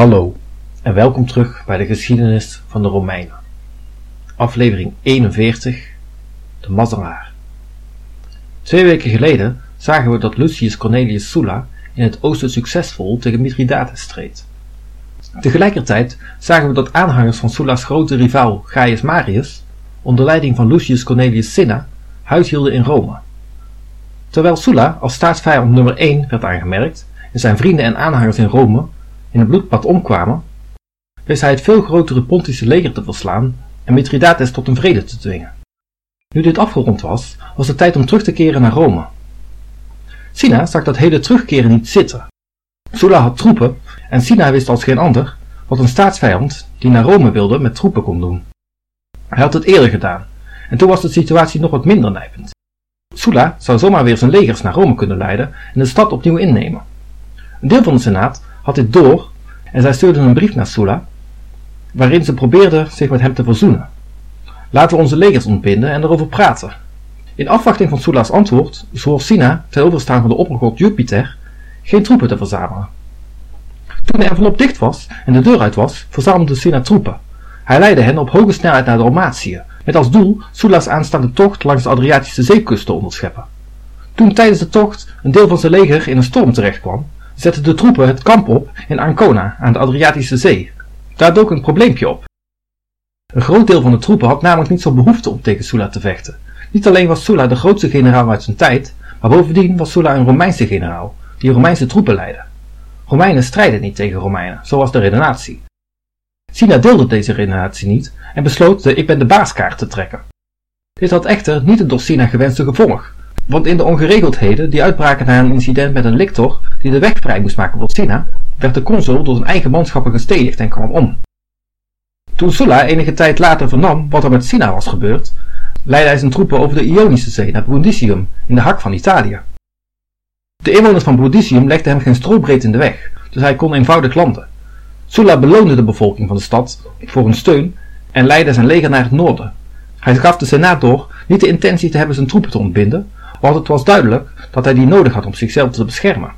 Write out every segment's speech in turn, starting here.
Hallo en welkom terug bij de geschiedenis van de Romeinen. Aflevering 41 De Mazzelaar. Twee weken geleden zagen we dat Lucius Cornelius Sulla in het oosten succesvol tegen Mithridates streed. Tegelijkertijd zagen we dat aanhangers van Sulla's grote rivaal Gaius Marius onder leiding van Lucius Cornelius Cinna huishielden in Rome. Terwijl Sulla als staatsvijand nummer 1 werd aangemerkt en zijn vrienden en aanhangers in Rome in het bloedbad omkwamen, wist hij het veel grotere Pontische leger te verslaan en Mithridates tot een vrede te dwingen. Nu dit afgerond was, was het tijd om terug te keren naar Rome. Sina zag dat hele terugkeren niet zitten. Sulla had troepen en Sina wist als geen ander wat een staatsvijand die naar Rome wilde met troepen kon doen. Hij had het eerder gedaan en toen was de situatie nog wat minder nijpend. Sulla zou zomaar weer zijn legers naar Rome kunnen leiden en de stad opnieuw innemen. Een deel van de senaat had dit door en zij stuurden een brief naar Sulla, waarin ze probeerden zich met hem te verzoenen. Laten we onze legers ontbinden en erover praten. In afwachting van Sulla's antwoord zwoer Sina, ten overstaan van de oppergod Jupiter, geen troepen te verzamelen. Toen de envelop dicht was en de deur uit was, verzamelde Sina troepen. Hij leidde hen op hoge snelheid naar Dalmatië, met als doel Sulla's aanstaande tocht langs de Adriatische zeekust te onderscheppen. Toen tijdens de tocht een deel van zijn leger in een storm terechtkwam, zetten de troepen het kamp op in Ancona aan de Adriatische Zee. Daar dook een probleempje op. Een groot deel van de troepen had namelijk niet zo behoefte om tegen Sulla te vechten. Niet alleen was Sulla de grootste generaal uit zijn tijd, maar bovendien was Sulla een Romeinse generaal, die Romeinse troepen leidde. Romeinen strijden niet tegen Romeinen, zoals de redenatie. Sina deelde deze redenatie niet en besloot de ik ben de baaskaart te trekken. Dit had echter niet het door Sina gewenste gevolg, want in de ongeregeldheden die uitbraken na een incident met een lictor die de weg vrij moest maken voor Sina, werd de consul door zijn eigen manschappen gestedigd en kwam om. Toen Sulla enige tijd later vernam wat er met Sina was gebeurd, leidde hij zijn troepen over de Ionische zee naar Brundisium in de hak van Italië. De inwoners van Brundisium legden hem geen strobreed in de weg, dus hij kon eenvoudig landen. Sulla beloonde de bevolking van de stad voor hun steun en leidde zijn leger naar het noorden. Hij gaf de senaat door niet de intentie te hebben zijn troepen te ontbinden, want het was duidelijk dat hij die nodig had om zichzelf te beschermen.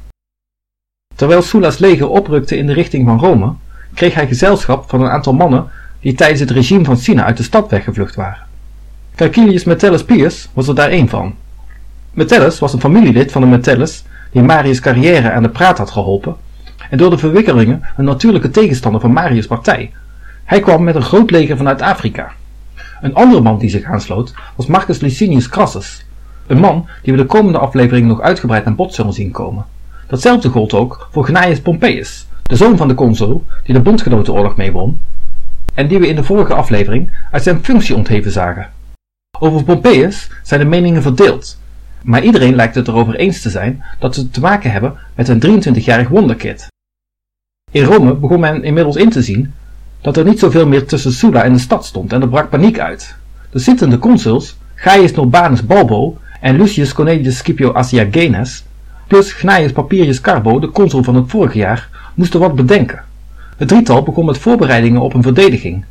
Terwijl Sulla's leger oprukte in de richting van Rome, kreeg hij gezelschap van een aantal mannen die tijdens het regime van Sina uit de stad weggevlucht waren. Caecilius Metellus Pius was er daar één van. Metellus was een familielid van de Metellus die Marius' carrière aan de praat had geholpen en door de verwikkelingen een natuurlijke tegenstander van Marius' partij. Hij kwam met een groot leger vanuit Afrika. Een andere man die zich aansloot was Marcus Licinius Crassus, een man die we de komende aflevering nog uitgebreid aan bod zullen zien komen. Datzelfde gold ook voor Gnaeus Pompeius, de zoon van de consul die de bondgenotenoorlog meewon en die we in de vorige aflevering uit zijn functie ontheven zagen. Over Pompeius zijn de meningen verdeeld, maar iedereen lijkt het erover eens te zijn dat we te maken hebben met een 23-jarig wonderkid. In Rome begon men inmiddels in te zien dat er niet zoveel meer tussen Sulla en de stad stond en er brak paniek uit. De zittende consuls, Gaius Norbanus Balbo en Lucius Cornelius Scipio Asiagenes, plus Gnaeus Papirius Carbo, de consul van het vorige jaar, moesten wat bedenken. Het drietal begon met voorbereidingen op een verdediging.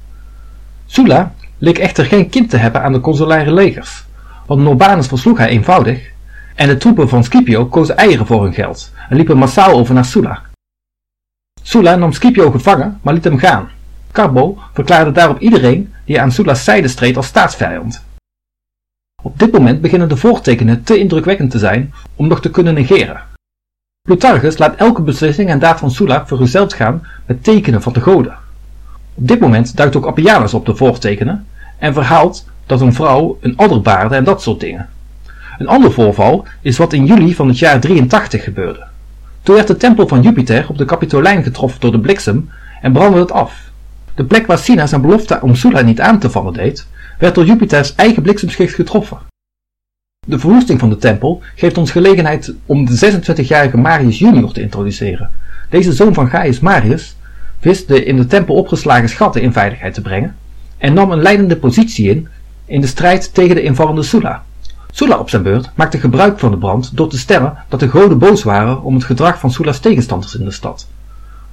Sulla leek echter geen kind te hebben aan de consulaire legers, want Norbanus versloeg hij eenvoudig en de troepen van Scipio kozen eieren voor hun geld en liepen massaal over naar Sulla. Sulla nam Scipio gevangen, maar liet hem gaan. Carbo verklaarde daarop iedereen die aan Sulla's zijde streed als staatsvijand. Op dit moment beginnen de voortekenen te indrukwekkend te zijn om nog te kunnen negeren. Plutarchus laat elke beslissing en daad van Sulla vergezeld gaan met tekenen van de goden. Op dit moment duikt ook Appianus op de voortekenen en verhaalt dat een vrouw een adder baarde en dat soort dingen. Een ander voorval is wat in juli van het jaar 83 gebeurde. Toen werd de tempel van Jupiter op de Capitolijn getroffen door de bliksem en brandde het af. De plek waar Sina zijn belofte om Sulla niet aan te vallen deed, werd door Jupiters eigen bliksemschicht getroffen. De verwoesting van de tempel geeft ons gelegenheid om de 26-jarige Marius junior te introduceren. Deze zoon van Gaius Marius wist de in de tempel opgeslagen schatten in veiligheid te brengen en nam een leidende positie in in de strijd tegen de invallende Sulla. Sulla op zijn beurt maakte gebruik van de brand door te stellen dat de goden boos waren om het gedrag van Sulla's tegenstanders in de stad.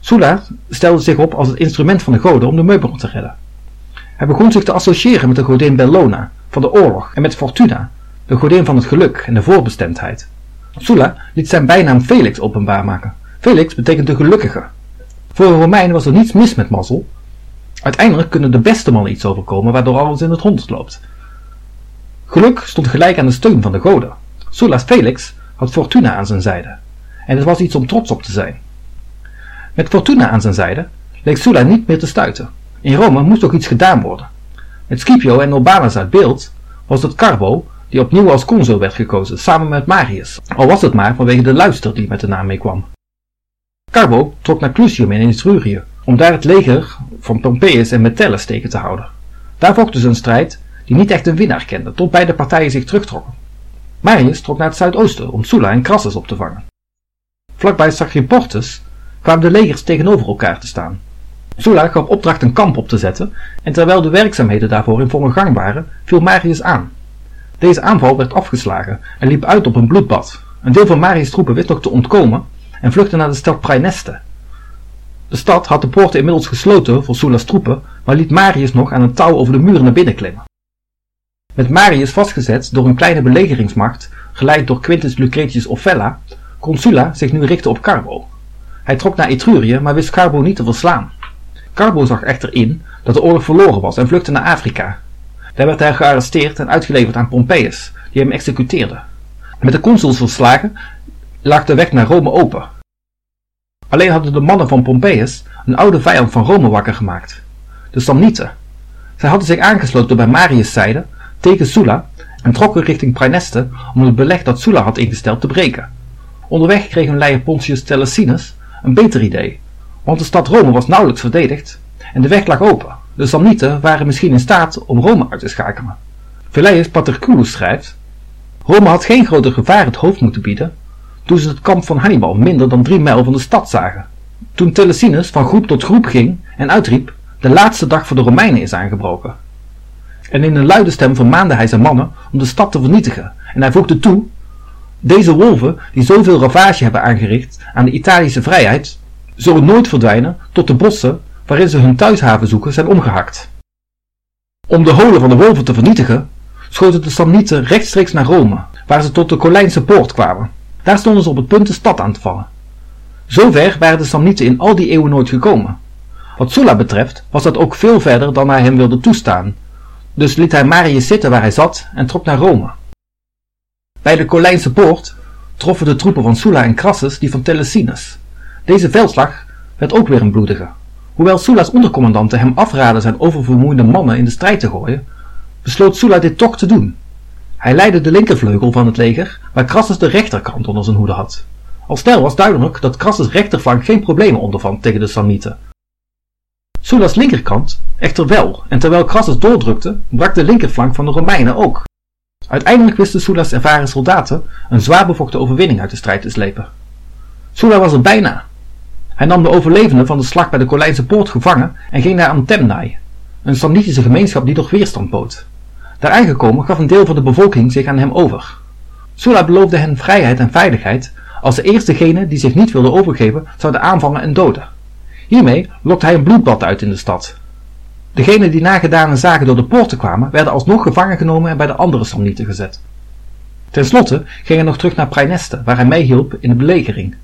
Sulla stelde zich op als het instrument van de goden om de meubelen te redden. Hij begon zich te associëren met de godin Bellona van de oorlog en met Fortuna, de godin van het geluk en de voorbestemdheid. Sulla liet zijn bijnaam Felix openbaar maken. Felix betekent de gelukkige. Voor een Romein was er niets mis met mazzel. Uiteindelijk kunnen de beste mannen iets overkomen waardoor alles in het honderd loopt. Geluk stond gelijk aan de steun van de goden. Sulla Felix had Fortuna aan zijn zijde. En het was iets om trots op te zijn. Met Fortuna aan zijn zijde leek Sulla niet meer te stuiten. In Rome moest ook iets gedaan worden. Met Scipio en Urbanus uit beeld was het Carbo die opnieuw als consul werd gekozen, samen met Marius, al was het maar vanwege de luister die met de naam meekwam. Carbo trok naar Clusium in Etrurië, om daar het leger van Pompeius en Metellus tegen te houden. Daar volgde ze een strijd die niet echt een winnaar kende, tot beide partijen zich terugtrokken. Marius trok naar het zuidoosten om Sulla en Crassus op te vangen. Vlakbij Sacriportus kwamen de legers tegenover elkaar te staan. Sulla gaf opdracht een kamp op te zetten en terwijl de werkzaamheden daarvoor in volle gang waren, viel Marius aan. Deze aanval werd afgeslagen en liep uit op een bloedbad. Een deel van Marius' troepen wist nog te ontkomen en vluchtte naar de stad Praeneste. De stad had de poorten inmiddels gesloten voor Sulla's troepen, maar liet Marius nog aan een touw over de muren naar binnen klimmen. Met Marius vastgezet door een kleine belegeringsmacht, geleid door Quintus Lucretius Ofella, kon Sulla zich nu richten op Carbo. Hij trok naar Etrurië, maar wist Carbo niet te verslaan. Carbo zag echter in dat de oorlog verloren was en vluchtte naar Afrika. Daar werd hij gearresteerd en uitgeleverd aan Pompeius, die hem executeerde. Met de consuls verslagen lag de weg naar Rome open. Alleen hadden de mannen van Pompeius een oude vijand van Rome wakker gemaakt, de Samnieten. Zij hadden zich aangesloten bij Marius' zijde tegen Sulla en trokken richting Praeneste om het beleg dat Sulla had ingesteld te breken. Onderweg kreeg hun leider Pontius Telesinus een beter idee, want de stad Rome was nauwelijks verdedigd en de weg lag open. De Samnieten waren misschien in staat om Rome uit te schakelen. Velleius Paterculus schrijft: Rome had geen groter gevaar het hoofd moeten bieden toen ze het kamp van Hannibal minder dan drie mijl van de stad zagen. Toen Telesinus van groep tot groep ging en uitriep: De laatste dag voor de Romeinen is aangebroken. En in een luide stem vermaande hij zijn mannen om de stad te vernietigen. En hij voegde toe: Deze wolven, die zoveel ravage hebben aangericht aan de Italische vrijheid, zullen nooit verdwijnen tot de bossen waarin ze hun thuishaven zoeken zijn omgehakt. Om de holen van de wolven te vernietigen, schoten de Samnieten rechtstreeks naar Rome, waar ze tot de Colijnse poort kwamen. Daar stonden ze op het punt de stad aan te vallen. Zover waren de Samnieten in al die eeuwen nooit gekomen. Wat Sulla betreft was dat ook veel verder dan hij hem wilde toestaan, dus liet hij Marius zitten waar hij zat en trok naar Rome. Bij de Colijnse poort troffen de troepen van Sulla en Crassus die van Telesinus. Deze veldslag werd ook weer een bloedige. Hoewel Sulla's ondercommandanten hem afraden zijn oververmoeide mannen in de strijd te gooien, besloot Sulla dit toch te doen. Hij leidde de linkervleugel van het leger, waar Crassus de rechterkant onder zijn hoede had. Al snel was duidelijk dat Crassus' rechterflank geen problemen ondervond tegen de Samnieten. Sulla's linkerkant echter wel, en terwijl Crassus doordrukte, brak de linkerflank van de Romeinen ook. Uiteindelijk wisten Sulla's ervaren soldaten een zwaar bevochten overwinning uit de strijd te slepen. Sulla was er bijna, hij nam de overlevenden van de slag bij de Colijnse poort gevangen en ging naar Antemnae, een Samnitische gemeenschap die nog weerstand bood. Daar aangekomen gaf een deel van de bevolking zich aan hem over. Sulla beloofde hen vrijheid en veiligheid als de eerstegenen die zich niet wilden overgeven zouden aanvangen en doden. Hiermee lokte hij een bloedbad uit in de stad. Degenen die nagedane zaken door de poorten kwamen, werden alsnog gevangen genomen en bij de andere Samnieten gezet. Ten slotte ging hij nog terug naar Praeneste, waar hij meehielp in de belegering.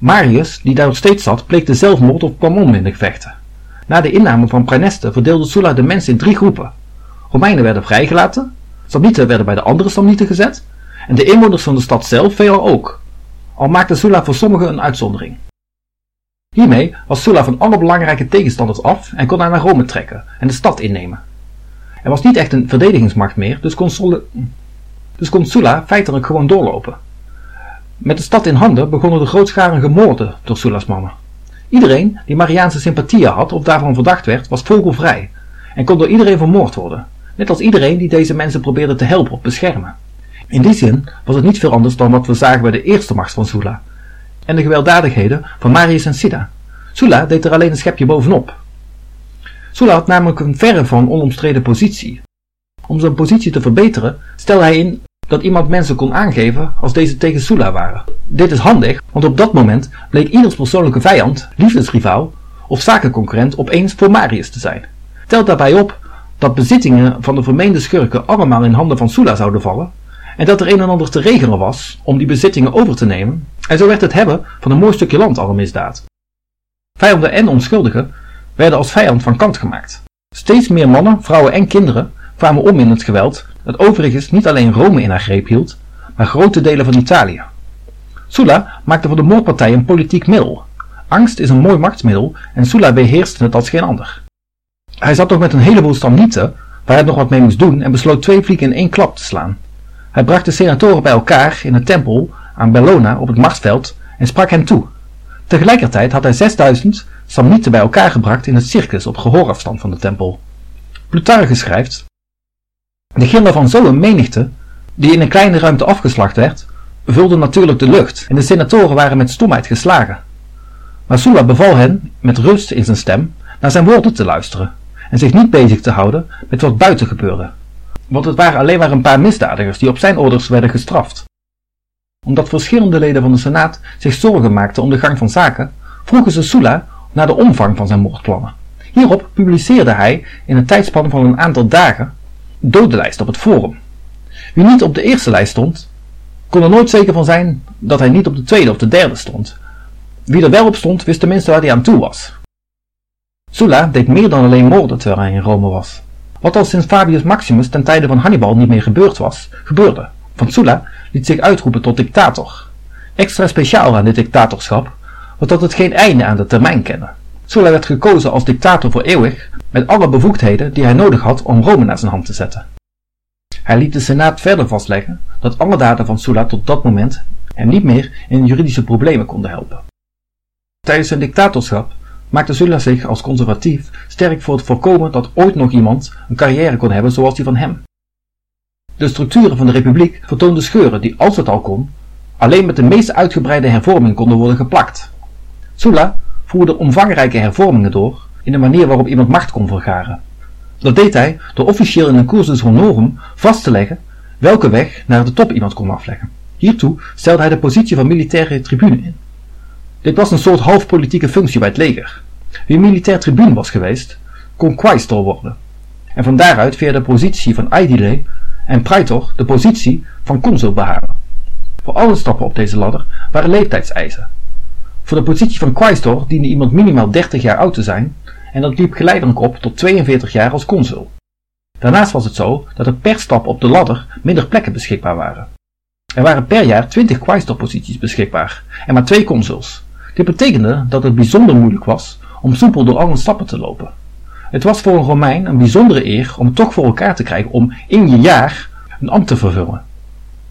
Marius, die daar nog steeds zat, pleegde zelfmoord of kwam om in de gevechten. Na de inname van Praeneste verdeelde Sulla de mensen in drie groepen. Romeinen werden vrijgelaten, Samnieten werden bij de andere Samnieten gezet en de inwoners van de stad zelf veelal ook. Al maakte Sulla voor sommigen een uitzondering. Hiermee was Sulla van alle belangrijke tegenstanders af en kon hij naar Rome trekken en de stad innemen. Er was niet echt een verdedigingsmacht meer, dus kon, Sulla, dus kon Sulla feitelijk gewoon doorlopen. Met de stad in handen begonnen de grootschalige moorden door Sulla's mannen. Iedereen die Mariaanse sympathieën had of daarvan verdacht werd, was vogelvrij en kon door iedereen vermoord worden, net als iedereen die deze mensen probeerde te helpen of beschermen. In die zin was het niet veel anders dan wat we zagen bij de eerste macht van Sulla en de gewelddadigheden van Marius en Sida. Sulla deed er alleen een schepje bovenop. Sulla had namelijk een verre van onomstreden positie. Om zijn positie te verbeteren stelde hij in dat iemand mensen kon aangeven als deze tegen Sulla waren. Dit is handig, want op dat moment bleek ieders persoonlijke vijand, liefdesrivaal of zakenconcurrent opeens voor Marius te zijn. Telt daarbij op dat bezittingen van de vermeende schurken allemaal in handen van Sulla zouden vallen en dat er een en ander te regelen was om die bezittingen over te nemen en zo werd het hebben van een mooi stukje land al een misdaad. Vijanden en onschuldigen werden als vijand van kant gemaakt. Steeds meer mannen, vrouwen en kinderen kwamen om in het geweld dat overigens niet alleen Rome in haar greep hield, maar grote delen van Italië. Sulla maakte van de moordpartij een politiek middel. Angst is een mooi machtsmiddel en Sulla beheerste het als geen ander. Hij zat nog met een heleboel stamnieten waar hij nog wat mee moest doen en besloot twee vliegen in één klap te slaan. Hij bracht de senatoren bij elkaar in een tempel aan Bellona op het Marsveld en sprak hen toe. Tegelijkertijd had hij 6000 Samnieten bij elkaar gebracht in het circus op gehoorafstand van de tempel. Plutarchus schrijft: De gillen van zo'n menigte, die in een kleine ruimte afgeslacht werd, vulden natuurlijk de lucht en de senatoren waren met stomheid geslagen. Maar Sulla beval hen, met rust in zijn stem, naar zijn woorden te luisteren en zich niet bezig te houden met wat buiten gebeurde. Want het waren alleen maar een paar misdadigers die op zijn orders werden gestraft. Omdat verschillende leden van de Senaat zich zorgen maakten om de gang van zaken, vroegen ze Sulla naar de omvang van zijn moordplannen. Hierop publiceerde hij in een tijdspan van een aantal dagen dodenlijst op het forum. Wie niet op de eerste lijst stond, kon er nooit zeker van zijn dat hij niet op de tweede of de derde stond. Wie er wel op stond, wist tenminste waar hij aan toe was. Sulla deed meer dan alleen moorden terwijl hij in Rome was. Wat al sinds Fabius Maximus ten tijde van Hannibal niet meer gebeurd was, gebeurde. Van Sulla liet zich uitroepen tot dictator. Extra speciaal aan dit dictatorschap was dat het geen einde aan de termijn kende. Sulla werd gekozen als dictator voor eeuwig, met alle bevoegdheden die hij nodig had om Rome naar zijn hand te zetten. Hij liet de Senaat verder vastleggen dat alle daden van Sulla tot dat moment hem niet meer in juridische problemen konden helpen. Tijdens zijn dictatorschap maakte Sulla zich als conservatief sterk voor het voorkomen dat ooit nog iemand een carrière kon hebben zoals die van hem. De structuren van de republiek vertoonden scheuren die, als het al kon, alleen met de meest uitgebreide hervorming konden worden geplakt. Sulla voerde omvangrijke hervormingen door in de manier waarop iemand macht kon vergaren. Dat deed hij door officieel in een cursus honorum vast te leggen welke weg naar de top iemand kon afleggen. Hiertoe stelde hij de positie van militaire tribune in. Dit was een soort halfpolitieke functie bij het leger. Wie militair tribune was geweest, kon quaestor worden. En van daaruit via de positie van aedile en praetor de positie van consul behalen. Voor alle stappen op deze ladder waren leeftijdseisen. Voor de positie van quaestor diende iemand minimaal 30 jaar oud te zijn en dat liep geleidelijk op tot 42 jaar als consul. Daarnaast was het zo dat er per stap op de ladder minder plekken beschikbaar waren. Er waren per jaar 20 quaestor-posities beschikbaar en maar twee consuls. Dit betekende dat het bijzonder moeilijk was om soepel door alle stappen te lopen. Het was voor een Romein een bijzondere eer om toch voor elkaar te krijgen om in je jaar een ambt te vervullen.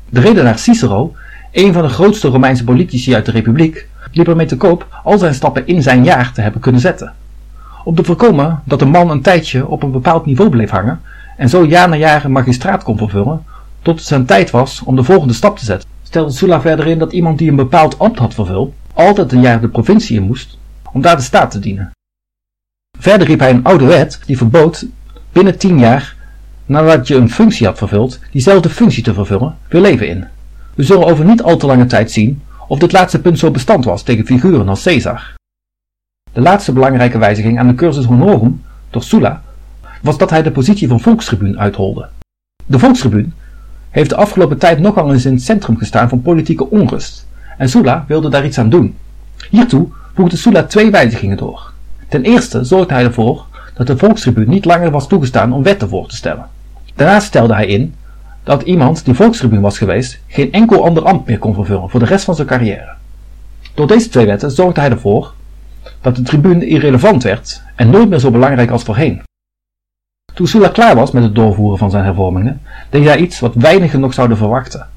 De redenaar Cicero, een van de grootste Romeinse politici uit de Republiek, liep ermee te koop al zijn stappen in zijn jaar te hebben kunnen zetten. Om te voorkomen dat de man een tijdje op een bepaald niveau bleef hangen en zo jaar na jaar een magistraat kon vervullen, tot het zijn tijd was om de volgende stap te zetten, stelde Sulla verder in dat iemand die een bepaald ambt had vervuld, altijd een jaar de provincie in moest om daar de staat te dienen. Verder riep hij een oude wet die verbood binnen tien jaar nadat je een functie had vervuld, diezelfde functie te vervullen, weer leven in. We zullen over niet al te lange tijd zien of dit laatste punt zo bestand was tegen figuren als Caesar. De laatste belangrijke wijziging aan de cursus honorum door Sulla was dat hij de positie van volkstribuun uitholde. De volkstribuun heeft de afgelopen tijd nogal eens in het centrum gestaan van politieke onrust en Sulla wilde daar iets aan doen. Hiertoe voegde Sulla twee wijzigingen door. Ten eerste zorgde hij ervoor dat de volkstribuun niet langer was toegestaan om wetten voor te stellen. Daarnaast stelde hij in dat iemand die volkstribuun was geweest geen enkel ander ambt meer kon vervullen voor de rest van zijn carrière. Door deze twee wetten zorgde hij ervoor dat de tribune irrelevant werd en nooit meer zo belangrijk als voorheen. Toen Sulla klaar was met het doorvoeren van zijn hervormingen, deed hij iets wat weinigen nog zouden verwachten.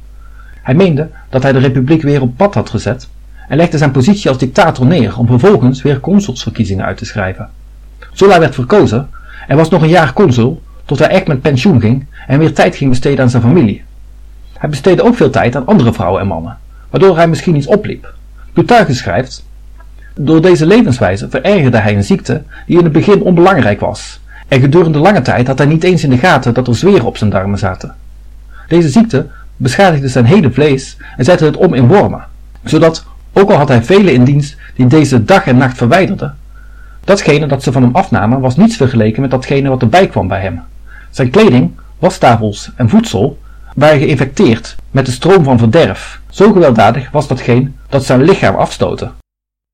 Hij meende dat hij de republiek weer op pad had gezet en legde zijn positie als dictator neer om vervolgens weer consulsverkiezingen uit te schrijven. Sulla werd verkozen en was nog een jaar consul tot hij echt met pensioen ging en weer tijd ging besteden aan zijn familie. Hij besteedde ook veel tijd aan andere vrouwen en mannen, waardoor hij misschien iets opliep. Plutarchus schrijft, door deze levenswijze verergerde hij een ziekte die in het begin onbelangrijk was, en gedurende lange tijd had hij niet eens in de gaten dat er zweren op zijn darmen zaten. Deze ziekte beschadigde zijn hele vlees en zette het om in wormen, zodat, ook al had hij velen in dienst die deze dag en nacht verwijderden, datgene dat ze van hem afnamen was niets vergeleken met datgene wat erbij kwam bij hem. Zijn kleding, wastafels en voedsel waren geïnfecteerd met de stroom van verderf. Zo gewelddadig was datgene dat zijn lichaam afstoten.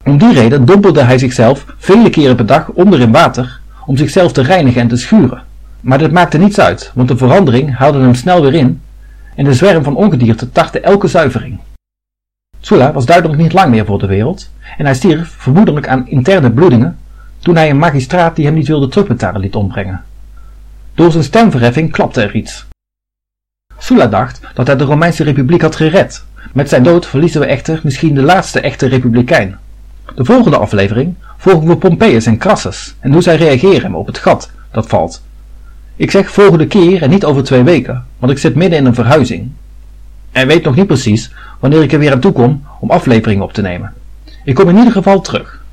Om die reden dompelde hij zichzelf vele keren per dag onder in water om zichzelf te reinigen en te schuren. Maar dit maakte niets uit, want de verandering haalde hem snel weer in en de zwerm van ongedierte tartte elke zuivering. Sula was duidelijk niet lang meer voor de wereld en hij stierf vermoedelijk aan interne bloedingen toen hij een magistraat die hem niet wilde terugbetalen liet ombrengen. Door zijn stemverheffing klapte er iets. Sula dacht dat hij de Romeinse Republiek had gered. Met zijn dood verliezen we echter misschien de laatste echte republikein. De volgende aflevering volgen we Pompeius en Crassus en hoe zij reageren op het gat dat valt. Ik zeg volgende keer en niet over twee weken, want ik zit midden in een verhuizing. En weet nog niet precies wanneer ik er weer aan toe kom om afleveringen op te nemen. Ik kom in ieder geval terug.